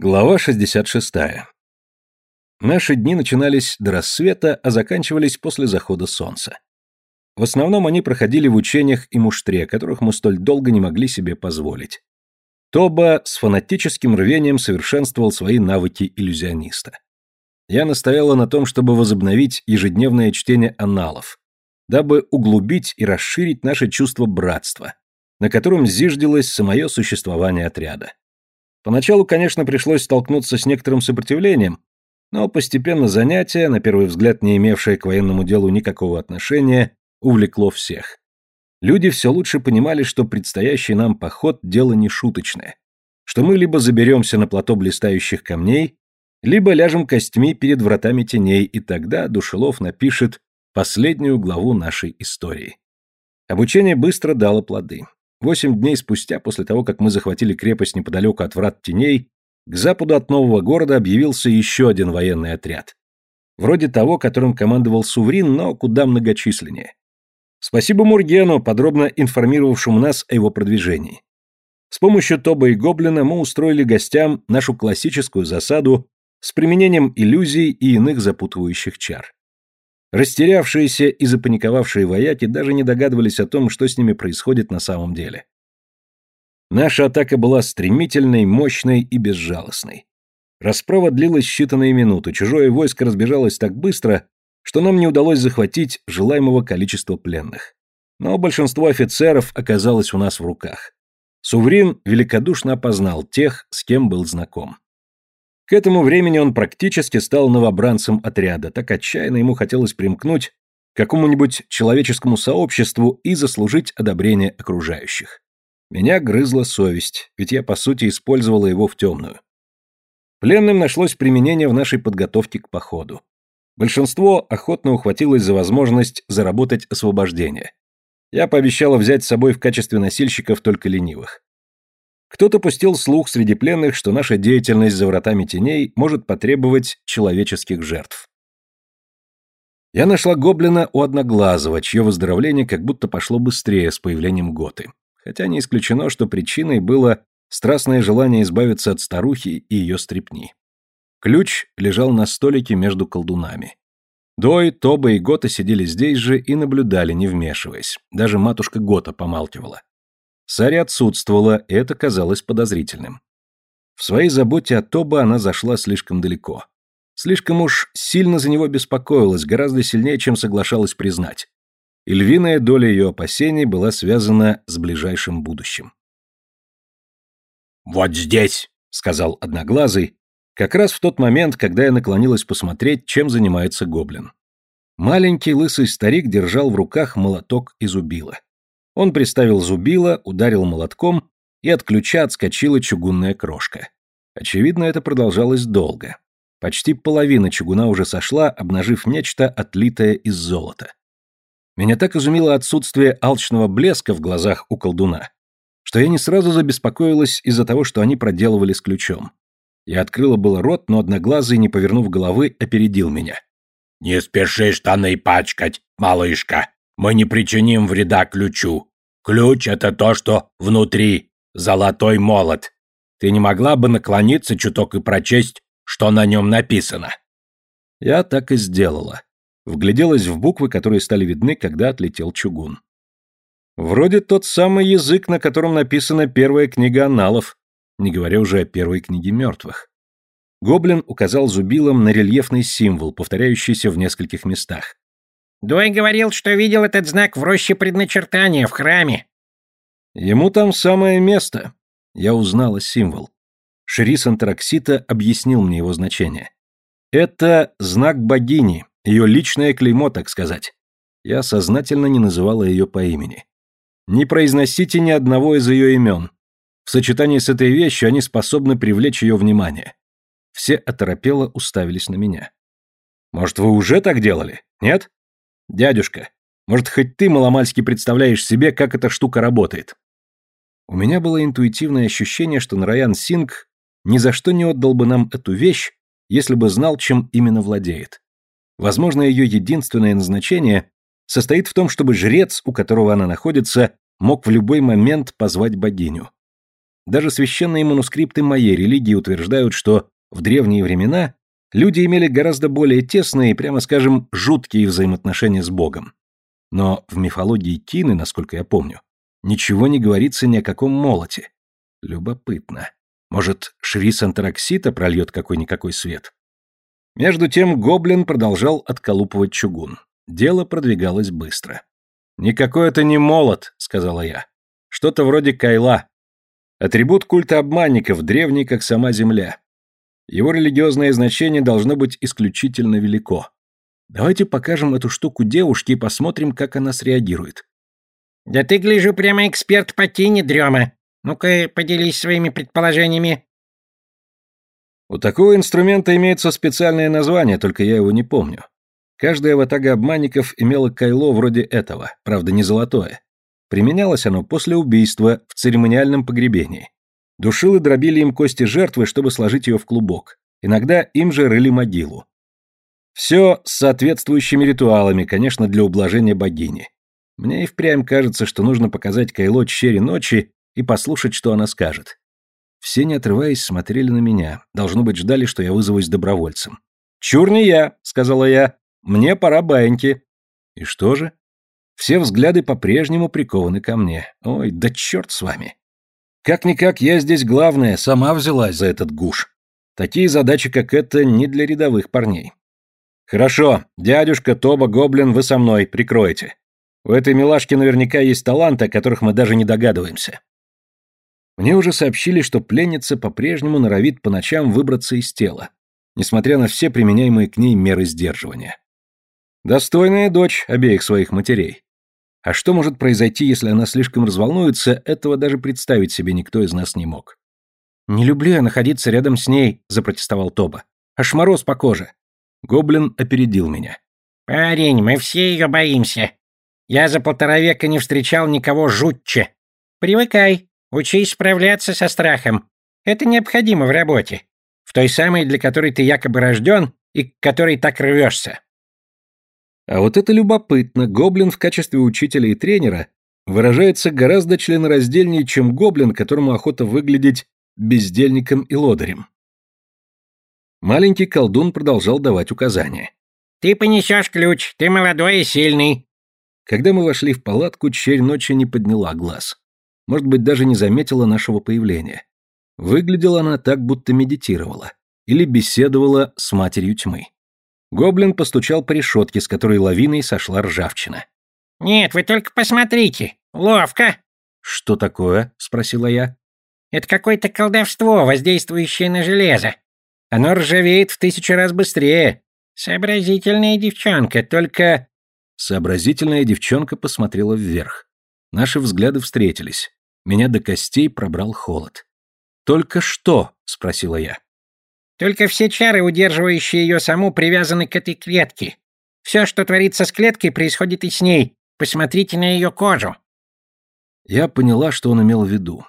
Глава 66. Наши дни начинались до рассвета, а заканчивались после захода солнца. В основном они проходили в учениях и муштре, которых мы столь долго не могли себе позволить. Тоба с фанатическим рвением совершенствовал свои навыки иллюзиониста. Я настояла на том, чтобы возобновить ежедневное чтение аналов, дабы углубить и расширить наше чувство братства, на котором зиждилось самое существование отряда. Поначалу, конечно, пришлось столкнуться с некоторым сопротивлением, но постепенно занятие, на первый взгляд не имевшее к военному делу никакого отношения, увлекло всех. Люди все лучше понимали, что предстоящий нам поход – дело не шуточное, что мы либо заберемся на плато блистающих камней, либо ляжем костьми перед вратами теней, и тогда Душелов напишет последнюю главу нашей истории. Обучение быстро дало плоды. Восемь дней спустя, после того, как мы захватили крепость неподалеку от врат теней, к западу от нового города объявился еще один военный отряд. Вроде того, которым командовал Суврин, но куда многочисленнее. Спасибо Мургену, подробно информировавшему нас о его продвижении. С помощью Тоба и Гоблина мы устроили гостям нашу классическую засаду с применением иллюзий и иных запутывающих чар. Растерявшиеся и запаниковавшие вояки даже не догадывались о том, что с ними происходит на самом деле. Наша атака была стремительной, мощной и безжалостной. Расправа длилась считанные минуты, чужое войско разбежалось так быстро, что нам не удалось захватить желаемого количества пленных. Но большинство офицеров оказалось у нас в руках. Суврин великодушно опознал тех, с кем был знаком. К этому времени он практически стал новобранцем отряда, так отчаянно ему хотелось примкнуть к какому-нибудь человеческому сообществу и заслужить одобрение окружающих. Меня грызла совесть, ведь я, по сути, использовала его в темную. Пленным нашлось применение в нашей подготовке к походу. Большинство охотно ухватилось за возможность заработать освобождение. Я пообещала взять с собой в качестве носильщиков только ленивых. Кто-то пустил слух среди пленных, что наша деятельность за вратами теней может потребовать человеческих жертв. Я нашла гоблина у Одноглазого, чье выздоровление как будто пошло быстрее с появлением Готы. Хотя не исключено, что причиной было страстное желание избавиться от старухи и ее стрепни. Ключ лежал на столике между колдунами. Дой, Тоба и Гота сидели здесь же и наблюдали, не вмешиваясь. Даже матушка Гота помалкивала. Сари отсутствовала, и это казалось подозрительным. В своей заботе о Тоба она зашла слишком далеко. Слишком уж сильно за него беспокоилась, гораздо сильнее, чем соглашалась признать. И львиная доля ее опасений была связана с ближайшим будущим. «Вот здесь», — сказал Одноглазый, как раз в тот момент, когда я наклонилась посмотреть, чем занимается гоблин. Маленький лысый старик держал в руках молоток из убила. Он приставил зубило, ударил молотком, и от ключа отскочила чугунная крошка. Очевидно, это продолжалось долго. Почти половина чугуна уже сошла, обнажив нечто, отлитое из золота. Меня так изумило отсутствие алчного блеска в глазах у колдуна, что я не сразу забеспокоилась из-за того, что они проделывали с ключом. Я открыла было рот, но одноглазый, не повернув головы, опередил меня. «Не спеши штаны пачкать, малышка. Мы не причиним вреда ключу. Ключ — это то, что внутри. Золотой молот. Ты не могла бы наклониться чуток и прочесть, что на нем написано?» Я так и сделала. Вгляделась в буквы, которые стали видны, когда отлетел чугун. Вроде тот самый язык, на котором написана первая книга аналов, не говоря уже о первой книге мертвых. Гоблин указал зубилом на рельефный символ, повторяющийся в нескольких местах. Дуэй говорил, что видел этот знак в роще предначертания в храме. Ему там самое место. Я узнала символ. Шерис Антраксита объяснил мне его значение. Это знак богини, ее личное клеймо, так сказать. Я сознательно не называла ее по имени. Не произносите ни одного из ее имен. В сочетании с этой вещью они способны привлечь ее внимание. Все оторопело уставились на меня. Может, вы уже так делали? Нет? «Дядюшка, может, хоть ты маломальски представляешь себе, как эта штука работает?» У меня было интуитивное ощущение, что Нараян Синг ни за что не отдал бы нам эту вещь, если бы знал, чем именно владеет. Возможно, ее единственное назначение состоит в том, чтобы жрец, у которого она находится, мог в любой момент позвать богиню. даже священные манускрипты моей религии утверждают, что в древние времена люди имели гораздо более тесные прямо скажем, жуткие взаимоотношения с Богом. Но в мифологии Тины, насколько я помню, ничего не говорится ни о каком молоте. Любопытно. Может, Шри Сантараксита прольет какой-никакой свет? Между тем гоблин продолжал отколупывать чугун. Дело продвигалось быстро. «Никакой это не молот», — сказала я. «Что-то вроде кайла. Атрибут культа обманников, древний, как сама земля. Его религиозное значение должно быть исключительно велико. Давайте покажем эту штуку девушке и посмотрим, как она среагирует». «Да ты, гляжу, прямо эксперт по тени, дрема. Ну-ка, поделись своими предположениями». У такого инструмента имеется специальное название, только я его не помню. Каждая ватага обманников имела кайло вроде этого, правда не золотое. Применялось оно после убийства в церемониальном погребении. Душилы дробили им кости жертвы, чтобы сложить ее в клубок. Иногда им же рыли могилу. Все с соответствующими ритуалами, конечно, для ублажения богини. Мне и впрямь кажется, что нужно показать Кайло чере ночи и послушать, что она скажет. Все, не отрываясь, смотрели на меня. Должно быть, ждали, что я вызовусь добровольцем. «Чур не я», — сказала я. Мне пора баиньки. И что же? Все взгляды по-прежнему прикованы ко мне. Ой, да черт с вами. Как-никак я здесь главная, сама взялась за этот гуш. Такие задачи, как это, не для рядовых парней. Хорошо, дядюшка, Тоба, Гоблин, вы со мной, прикройте. У этой милашки наверняка есть таланты, о которых мы даже не догадываемся. Мне уже сообщили, что пленница по-прежнему норовит по ночам выбраться из тела, несмотря на все применяемые к ней меры сдерживания. Достойная дочь обеих своих матерей. А что может произойти, если она слишком разволнуется, этого даже представить себе никто из нас не мог. «Не люблю я находиться рядом с ней», — запротестовал Тоба. «Аж мороз по коже». Гоблин опередил меня. «Парень, мы все ее боимся. Я за полтора века не встречал никого жутче. Привыкай, учись справляться со страхом. Это необходимо в работе. В той самой, для которой ты якобы рожден и к которой так рвешься. А вот это любопытно, гоблин в качестве учителя и тренера выражается гораздо членораздельнее, чем гоблин, которому охота выглядеть бездельником и лодырем. Маленький колдун продолжал давать указания. «Ты понесешь ключ, ты молодой и сильный». Когда мы вошли в палатку, черь ночи не подняла глаз. Может быть, даже не заметила нашего появления. Выглядела она так, будто медитировала. Или беседовала с матерью тьмы. Гоблин постучал по решетке, с которой лавиной сошла ржавчина. «Нет, вы только посмотрите. Ловко!» «Что такое?» — спросила я. «Это какое-то колдовство, воздействующее на железо. Оно ржавеет в тысячу раз быстрее. Сообразительная девчонка, только...» Сообразительная девчонка посмотрела вверх. Наши взгляды встретились. Меня до костей пробрал холод. «Только что?» — спросила я. Только все чары, удерживающие ее саму, привязаны к этой клетке. Все, что творится с клеткой, происходит и с ней. Посмотрите на ее кожу». Я поняла, что он имел в виду.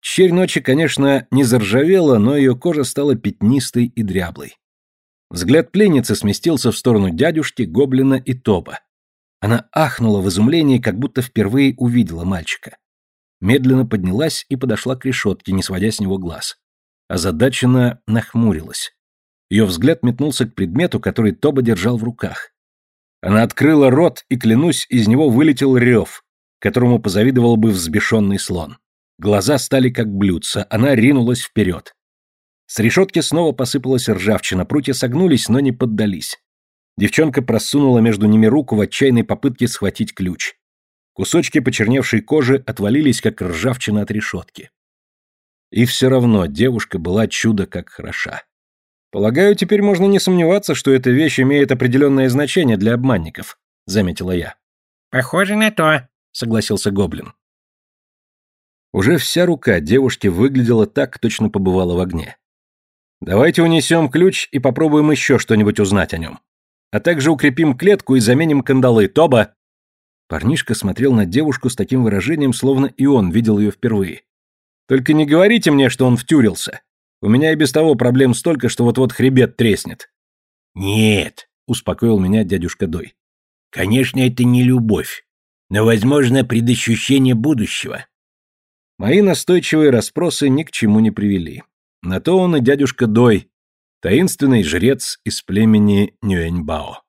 Черь ночи, конечно, не заржавела, но ее кожа стала пятнистой и дряблой. Взгляд пленницы сместился в сторону дядюшки, гоблина и тоба. Она ахнула в изумлении, как будто впервые увидела мальчика. Медленно поднялась и подошла к решетке, не сводя с него глаз озадаченно нахмурилась. Ее взгляд метнулся к предмету, который Тоба держал в руках. Она открыла рот, и, клянусь, из него вылетел рев, которому позавидовал бы взбешенный слон. Глаза стали как блюдца, она ринулась вперед. С решетки снова посыпалась ржавчина, прутья согнулись, но не поддались. Девчонка просунула между ними руку в отчаянной попытке схватить ключ. Кусочки почерневшей кожи отвалились, как ржавчина от решетки. И все равно девушка была чудо как хороша. Полагаю, теперь можно не сомневаться, что эта вещь имеет определенное значение для обманников, заметила я. Похоже на то, согласился гоблин. Уже вся рука девушки выглядела так, точно побывала в огне. Давайте унесем ключ и попробуем еще что-нибудь узнать о нем. А также укрепим клетку и заменим кандалы. Тоба!» Парнишка смотрел на девушку с таким выражением, словно и он видел ее впервые. Только не говорите мне, что он втюрился. У меня и без того проблем столько, что вот-вот хребет треснет. Нет, успокоил меня дядюшка Дой. Конечно, это не любовь, но, возможно, предощущение будущего. Мои настойчивые расспросы ни к чему не привели. На то он и дядюшка Дой, таинственный жрец из племени Нюэньбао.